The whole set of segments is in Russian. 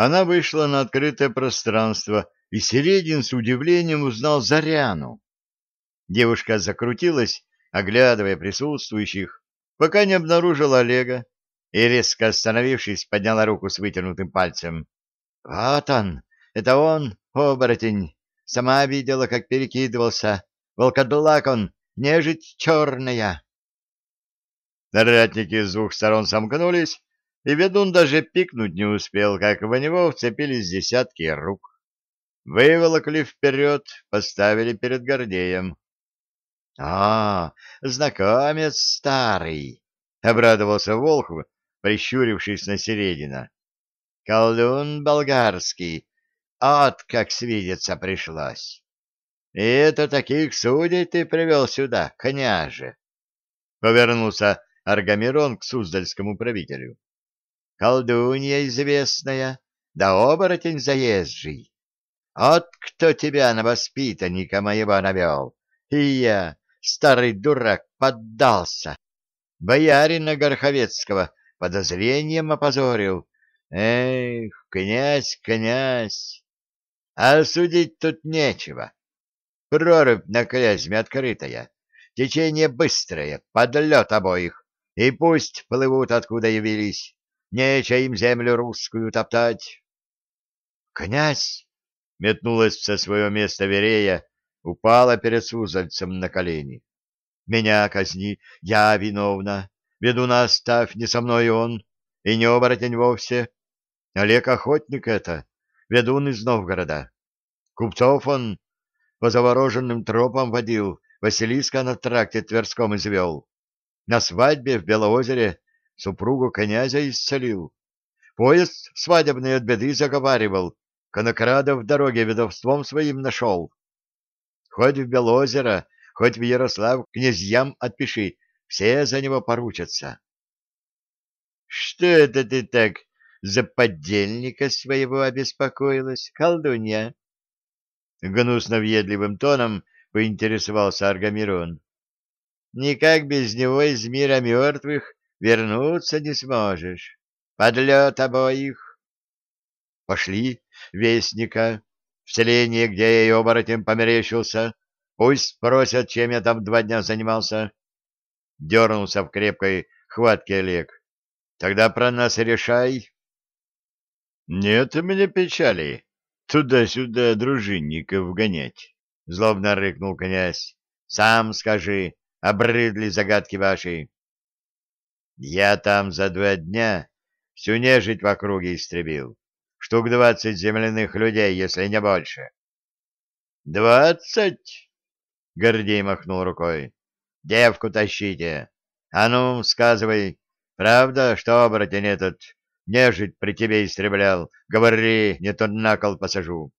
Она вышла на открытое пространство, и Середин с удивлением узнал Заряну. Девушка закрутилась, оглядывая присутствующих, пока не обнаружила Олега, и, резко остановившись, подняла руку с вытянутым пальцем. — Вот он! Это он, оборотень! Сама видела, как перекидывался. Волкодлак он, нежить черная! Ратники с двух сторон сомкнулись, и ведун даже пикнуть не успел, как в него вцепились десятки рук. Выволокли вперед, поставили перед Гордеем. — А, знакомец старый! — обрадовался Волхв, прищурившись на середина. — Колдун болгарский, от как свидеться пришлось. И это таких судей ты привел сюда, княже. Повернулся Аргамирон к суздальскому правителю. Колдунья известная, да оборотень заезжий. От кто тебя на воспитанника моего навел? И я, старый дурак, поддался. Боярина Горховецкого подозрением опозорил. Эх, князь, князь! А судить тут нечего. Прорубь на Клязьме открытая, течение быстрое, подлет обоих, и пусть плывут, откуда явились. Нечего им землю русскую топтать. Князь метнулась со своего места Верея, упала перед Сузальцем на колени. Меня казни, я виновна. Ведуна оставь, не со мной он, и не оборотень вовсе. Олег охотник это, ведун из Новгорода. Купцов он по завороженным тропам водил, Василиска на тракте Тверском извел. На свадьбе в Белоозере супругу князя исцелил. Поезд свадебный от беды заговаривал, конокрада в дороге ведовством своим нашел. Хоть в Белозеро, хоть в Ярослав князьям отпиши, все за него поручатся. — Что это ты так за подельника своего обеспокоилась, колдунья? Гнусно-въедливым тоном поинтересовался Аргамирон. Никак без него из мира мертвых вернуться не сможешь. Подлет обоих. Пошли, вестника, в селение, где я и оборотем померещился. Пусть спросят, чем я там два дня занимался. Дернулся в крепкой хватке Олег. Тогда про нас решай. Нет мне печали туда-сюда дружинников гонять, — злобно рыкнул князь. — Сам скажи, обрыдли загадки ваши. Я там за два дня всю нежить в округе истребил. Штук двадцать земляных людей, если не больше. — Двадцать? — Гордей махнул рукой. — Девку тащите. А ну, сказывай, правда, что оборотень этот нежить при тебе истреблял. Говори, не то на кол посажу.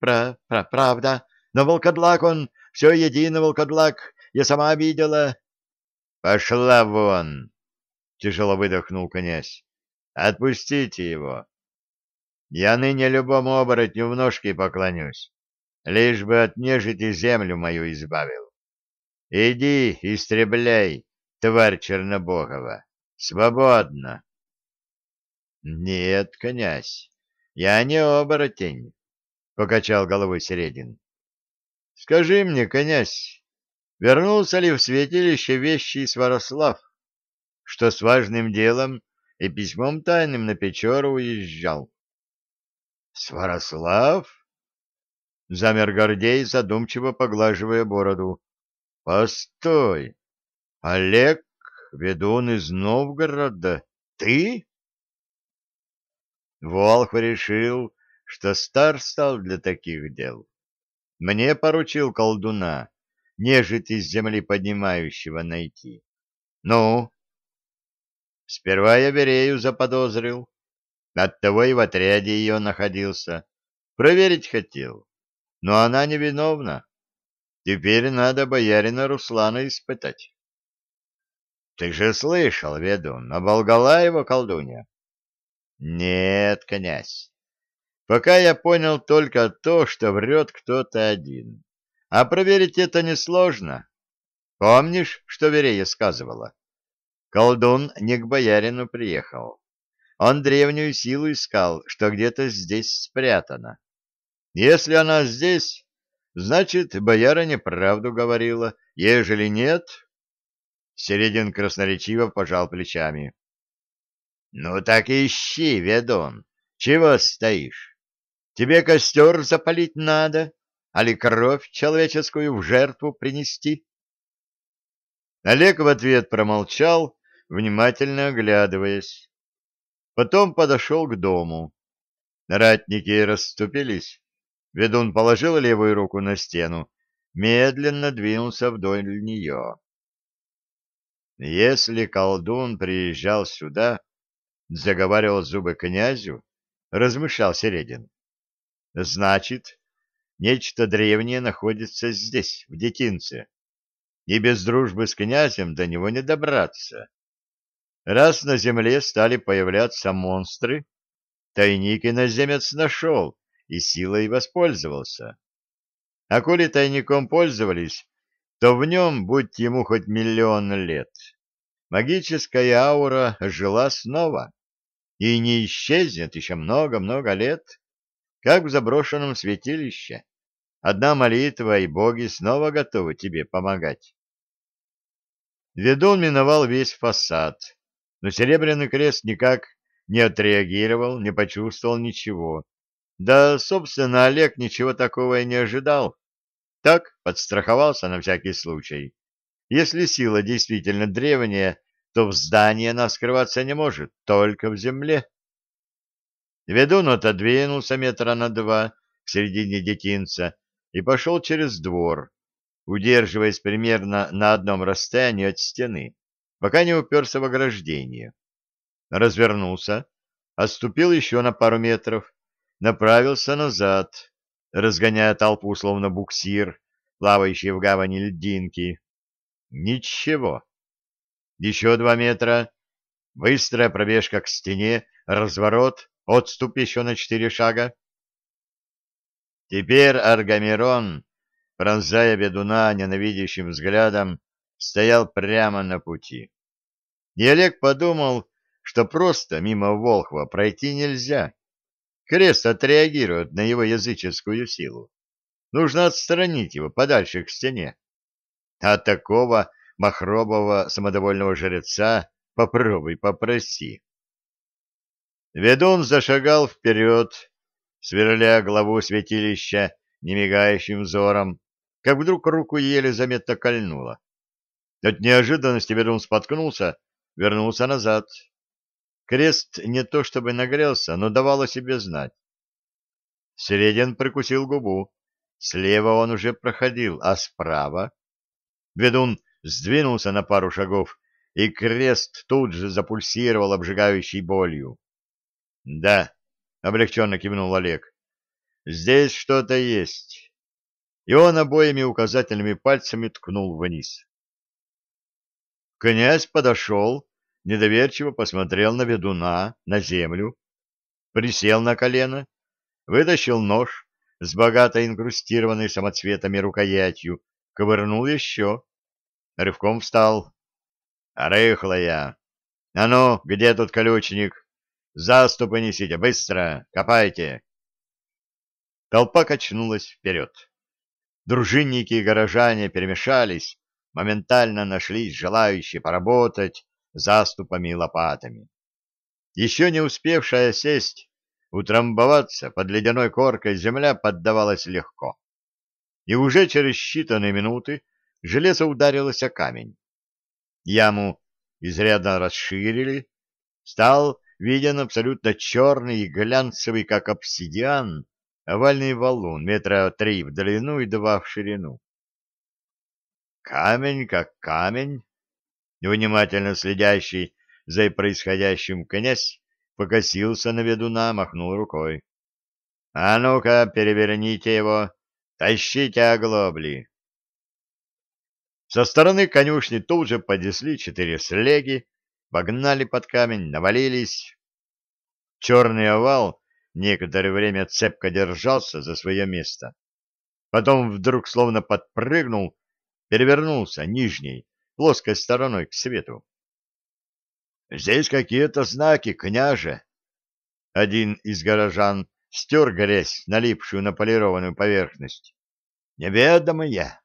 Про, про, правда, но волкодлак он, все едино волкодлак, я сама видела. Пошла вон, тяжело выдохнул князь. Отпустите его. Я ныне любому оборотню в ножки поклонюсь, лишь бы от нежити землю мою избавил. Иди, истребляй, тварь Чернобогова, свободно. Нет, князь, я не оборотень, покачал головой Середин. Скажи мне, князь, вернулся ли в святилище вещий Сварослав, что с важным делом и письмом тайным на Печору уезжал? Сварослав? Замер Гордей, задумчиво поглаживая бороду. Постой, Олег, ведун из Новгорода, ты? Волх решил, что стар стал для таких дел. Мне поручил колдуна, нежить из земли поднимающего найти. Ну? Сперва я Верею заподозрил. Оттого и в отряде ее находился. Проверить хотел. Но она невиновна. Теперь надо боярина Руслана испытать. Ты же слышал, ведун, оболгала его колдунья. Нет, князь. Пока я понял только то, что врет кто-то один. А проверить это несложно. Помнишь, что Верея сказывала? Колдун не к боярину приехал. он древнюю силу искал, что где-то здесь спрятана. Если она здесь, значит, бояра неправду говорила. Ежели нет... Середин красноречиво пожал плечами. — Ну так ищи, ведун. Чего стоишь? Тебе костер запалить надо, али кровь человеческую в жертву принести? Олег в ответ промолчал, внимательно оглядываясь. Потом подошел к дому. Ратники расступились. Ведун положил левую руку на стену, медленно двинулся вдоль нее. Если колдун приезжал сюда, заговаривал зубы князю, размышлял Середин, значит, нечто древнее находится здесь, в детинце, и без дружбы с князем до него не добраться. Раз на земле стали появляться монстры, тайник иноземец нашел и силой воспользовался. А коли тайником пользовались, то в нем, будь ему хоть миллион лет, магическая аура жила снова и не исчезнет еще много-много лет, как в заброшенном святилище. Одна молитва, и боги снова готовы тебе помогать. Ведун миновал весь фасад, но Серебряный Крест никак не отреагировал, не почувствовал ничего. Да, собственно, Олег ничего такого и не ожидал. Так, подстраховался на всякий случай. Если сила действительно древняя, то в здании она скрываться не может, только в земле. Ведун отодвинулся метра на два к середине детинца и пошел через двор, удерживаясь примерно на одном расстоянии от стены пока не уперся в ограждение. Развернулся, отступил еще на пару метров, направился назад, разгоняя толпу, словно буксир, плавающий в гавани льдинки. Ничего. Еще два метра, быстрая пробежка к стене, разворот, отступ еще на четыре шага. Теперь Аргамирон, пронзая ведуна ненавидящим взглядом, стоял прямо на пути. И Олег подумал, что просто мимо Волхва пройти нельзя. Крест отреагирует на его языческую силу. Нужно отстранить его подальше к стене. А такого махробого самодовольного жреца попробуй попроси. Ведун зашагал вперед, сверля главу святилища немигающим взором, как вдруг руку еле заметно кольнуло. От неожиданности ведун споткнулся, вернулся назад. Крест не то чтобы нагрелся, но давал о себе знать. Середин прикусил губу. Слева он уже проходил, а справа... Ведун сдвинулся на пару шагов, и крест тут же запульсировал обжигающей болью. — Да, — облегченно кивнул Олег, — здесь что-то есть. И он обоими указательными пальцами ткнул вниз. Князь подошел, недоверчиво посмотрел на ведуна, на землю, присел на колено, вытащил нож с богато инкрустированной самоцветами рукоятью, ковырнул еще, рывком встал. «Рыхлая! А ну, где тут колючник? Заступы несите, быстро, копайте!» Толпа качнулась вперед. Дружинники и горожане перемешались, моментально нашлись желающие поработать заступами и лопатами. Еще не успевшая сесть, утрамбоваться под ледяной коркой земля поддавалась легко. И уже через считанные минуты железо ударилось о камень. Яму изрядно расширили, стал виден абсолютно черный и глянцевый, как обсидиан, овальный валун метра три в длину и два в ширину. Камень как камень. Внимательно следящий за происходящим князь покосился на ведуна, махнул рукой. — А ну-ка, переверните его, тащите оглобли. Со стороны конюшни тут же поднесли четыре слеги, погнали под камень, навалились. Черный овал некоторое время цепко держался за свое место. Потом вдруг словно подпрыгнул перевернулся нижней, плоской стороной к свету. — Здесь какие-то знаки, княже, Один из горожан стер грязь, налипшую на полированную поверхность. «Неведомые!